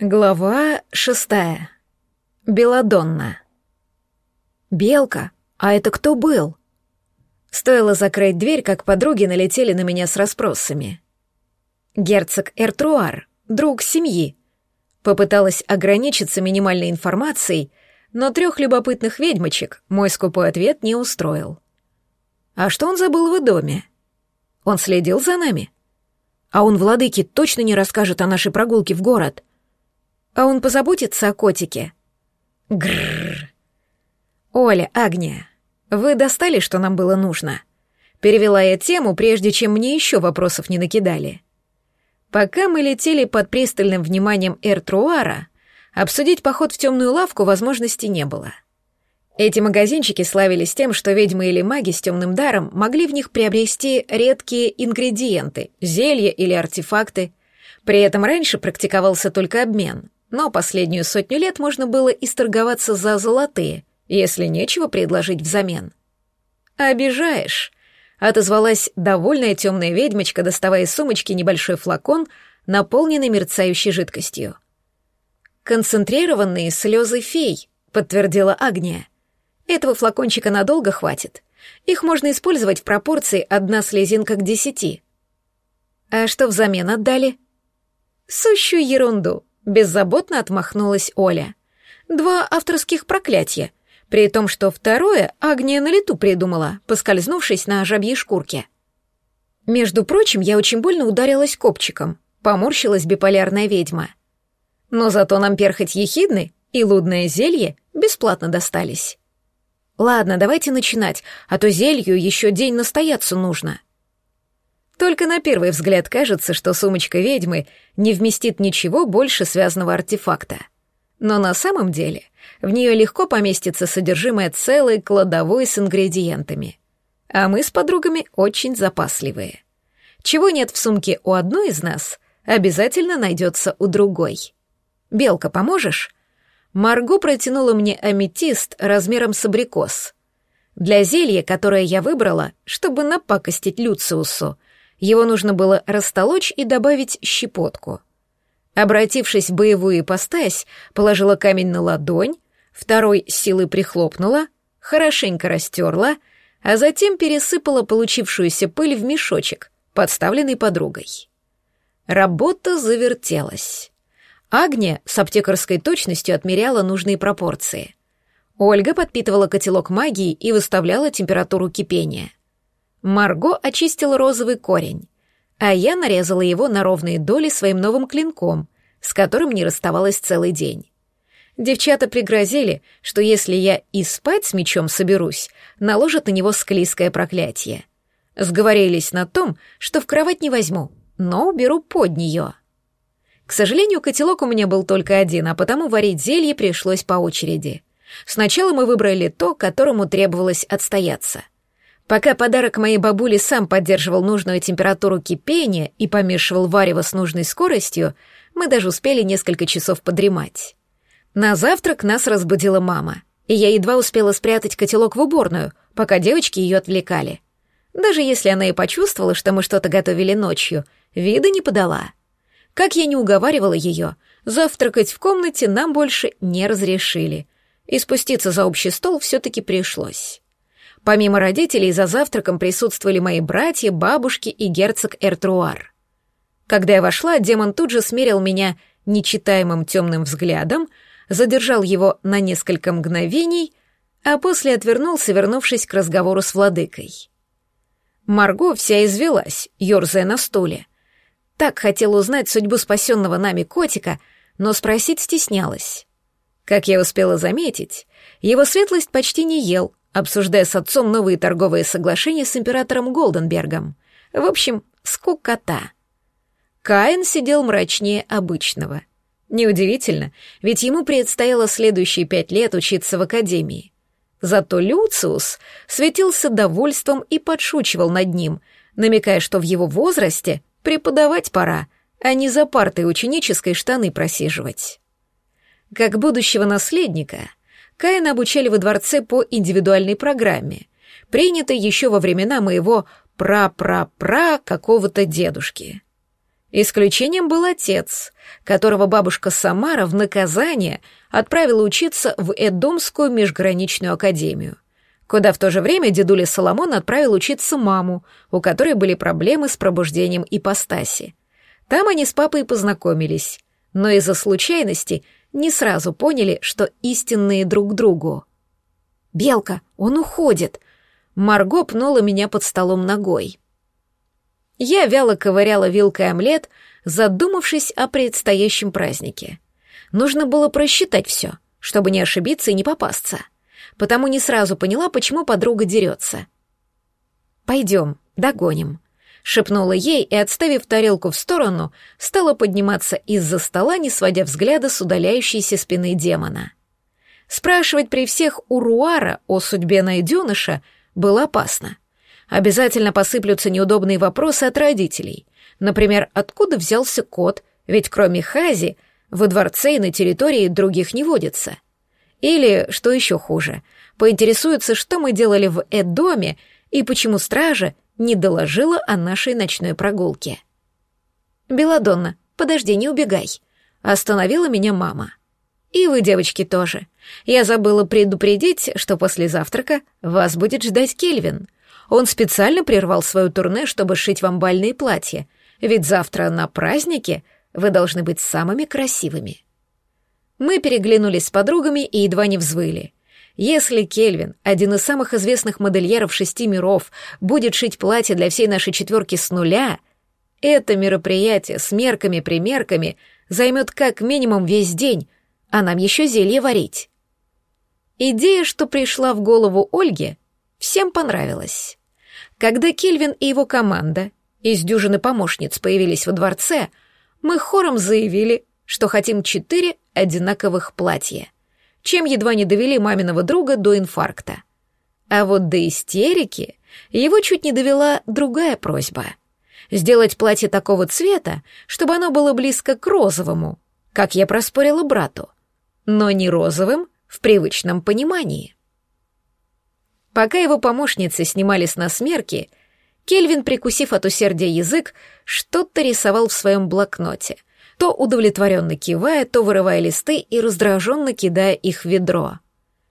Глава шестая. Беладонна. «Белка, а это кто был?» Стоило закрыть дверь, как подруги налетели на меня с расспросами. «Герцог Эртруар, друг семьи». Попыталась ограничиться минимальной информацией, но трех любопытных ведьмочек мой скупой ответ не устроил. «А что он забыл в доме? Он следил за нами?» «А он владыке точно не расскажет о нашей прогулке в город?» А он позаботится о котике. Грррр. Оля, Агния, вы достали, что нам было нужно? Перевела я тему, прежде чем мне еще вопросов не накидали. Пока мы летели под пристальным вниманием Эртруара, обсудить поход в темную лавку возможности не было. Эти магазинчики славились тем, что ведьмы или маги с темным даром могли в них приобрести редкие ингредиенты, зелья или артефакты. При этом раньше практиковался только обмен но последнюю сотню лет можно было исторговаться за золотые, если нечего предложить взамен. «Обижаешь», — отозвалась довольная темная ведьмочка, доставая из сумочки небольшой флакон, наполненный мерцающей жидкостью. «Концентрированные слезы фей», — подтвердила Агния. «Этого флакончика надолго хватит. Их можно использовать в пропорции одна слезинка к десяти». «А что взамен отдали?» «Сущую ерунду», Беззаботно отмахнулась Оля. Два авторских проклятия, при том, что второе Агния на лету придумала, поскользнувшись на жабьей шкурке. Между прочим, я очень больно ударилась копчиком, поморщилась биполярная ведьма. Но зато нам перхоть ехидны и лудное зелье бесплатно достались. Ладно, давайте начинать, а то зелью еще день настояться нужно. Только на первый взгляд кажется, что сумочка ведьмы не вместит ничего больше связанного артефакта. Но на самом деле в нее легко поместится содержимое целой кладовой с ингредиентами. А мы с подругами очень запасливые. Чего нет в сумке у одной из нас, обязательно найдется у другой. «Белка, поможешь?» Марго протянула мне аметист размером с абрикос. Для зелья, которое я выбрала, чтобы напакостить Люциусу, его нужно было растолочь и добавить щепотку. Обратившись в боевую ипостась, положила камень на ладонь, второй силой прихлопнула, хорошенько растерла, а затем пересыпала получившуюся пыль в мешочек, подставленный подругой. Работа завертелась. Агния с аптекарской точностью отмеряла нужные пропорции. Ольга подпитывала котелок магии и выставляла температуру кипения — Марго очистила розовый корень, а я нарезала его на ровные доли своим новым клинком, с которым не расставалась целый день. Девчата пригрозили, что если я и спать с мечом соберусь, наложат на него склизкое проклятие. Сговорились на том, что в кровать не возьму, но уберу под нее. К сожалению, котелок у меня был только один, а потому варить зелье пришлось по очереди. Сначала мы выбрали то, которому требовалось отстояться — Пока подарок моей бабуле сам поддерживал нужную температуру кипения и помешивал варево с нужной скоростью, мы даже успели несколько часов подремать. На завтрак нас разбудила мама, и я едва успела спрятать котелок в уборную, пока девочки ее отвлекали. Даже если она и почувствовала, что мы что-то готовили ночью, вида не подала. Как я не уговаривала ее, завтракать в комнате нам больше не разрешили, и спуститься за общий стол все-таки пришлось. Помимо родителей, за завтраком присутствовали мои братья, бабушки и герцог Эртруар. Когда я вошла, демон тут же смерил меня нечитаемым темным взглядом, задержал его на несколько мгновений, а после отвернулся, вернувшись к разговору с владыкой. Марго вся извелась, ерзая на стуле. Так хотела узнать судьбу спасенного нами котика, но спросить стеснялась. Как я успела заметить, его светлость почти не ел, обсуждая с отцом новые торговые соглашения с императором Голденбергом. В общем, скукота. Каин сидел мрачнее обычного. Неудивительно, ведь ему предстояло следующие пять лет учиться в академии. Зато Люциус светился довольством и подшучивал над ним, намекая, что в его возрасте преподавать пора, а не за партой ученической штаны просиживать. Как будущего наследника — Каина обучали во дворце по индивидуальной программе, принятой еще во времена моего пра-пра-пра какого-то дедушки. Исключением был отец, которого бабушка Самара в наказание отправила учиться в Эдомскую межграничную академию, куда в то же время дедуля Соломон отправил учиться маму, у которой были проблемы с пробуждением ипостаси. Там они с папой познакомились, но из-за случайности не сразу поняли, что истинные друг другу. «Белка, он уходит!» Марго пнула меня под столом ногой. Я вяло ковыряла вилкой омлет, задумавшись о предстоящем празднике. Нужно было просчитать все, чтобы не ошибиться и не попасться. Потому не сразу поняла, почему подруга дерется. «Пойдем, догоним», — шепнула ей и, отставив тарелку в сторону, стала подниматься из-за стола, не сводя взгляда с удаляющейся спины демона. Спрашивать при всех у Руара о судьбе найденыша было опасно. Обязательно посыплются неудобные вопросы от родителей. Например, откуда взялся кот, ведь кроме Хази во дворце и на территории других не водится. Или, что еще хуже, поинтересуются, что мы делали в Эд-доме и почему стража не доложила о нашей ночной прогулке. «Беладонна, подожди, не убегай», — остановила меня мама. «И вы, девочки, тоже. Я забыла предупредить, что после завтрака вас будет ждать Кельвин. Он специально прервал свое турне, чтобы шить вам бальные платья, ведь завтра на празднике вы должны быть самыми красивыми. Мы переглянулись с подругами и едва не взвыли. Если Кельвин, один из самых известных модельеров шести миров, будет шить платье для всей нашей четверки с нуля, это мероприятие с мерками-примерками займет как минимум весь день, а нам еще зелье варить. Идея, что пришла в голову Ольге, всем понравилась. Когда Кельвин и его команда из дюжины помощниц появились во дворце, мы хором заявили, что хотим четыре одинаковых платья, чем едва не довели маминого друга до инфаркта. А вот до истерики его чуть не довела другая просьба — сделать платье такого цвета, чтобы оно было близко к розовому, как я проспорила брату, но не розовым в привычном понимании. Пока его помощницы снимали с нас Кельвин, прикусив от усердия язык, что-то рисовал в своем блокноте, то удовлетворенно кивая, то вырывая листы и раздраженно кидая их в ведро.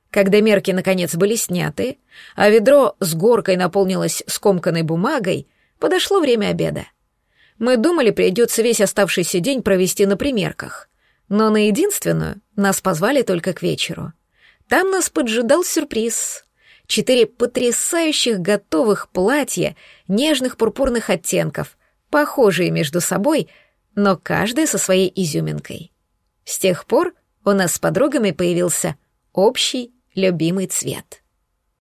Когда мерки наконец были сняты, а ведро с горкой наполнилось скомканной бумагой, подошло время обеда. Мы думали, придется весь оставшийся день провести на примерках, но на единственную нас позвали только к вечеру. Там нас поджидал сюрприз четыре потрясающих готовых платья нежных пурпурных оттенков, похожие между собой, но каждое со своей изюминкой. С тех пор у нас с подругами появился общий любимый цвет.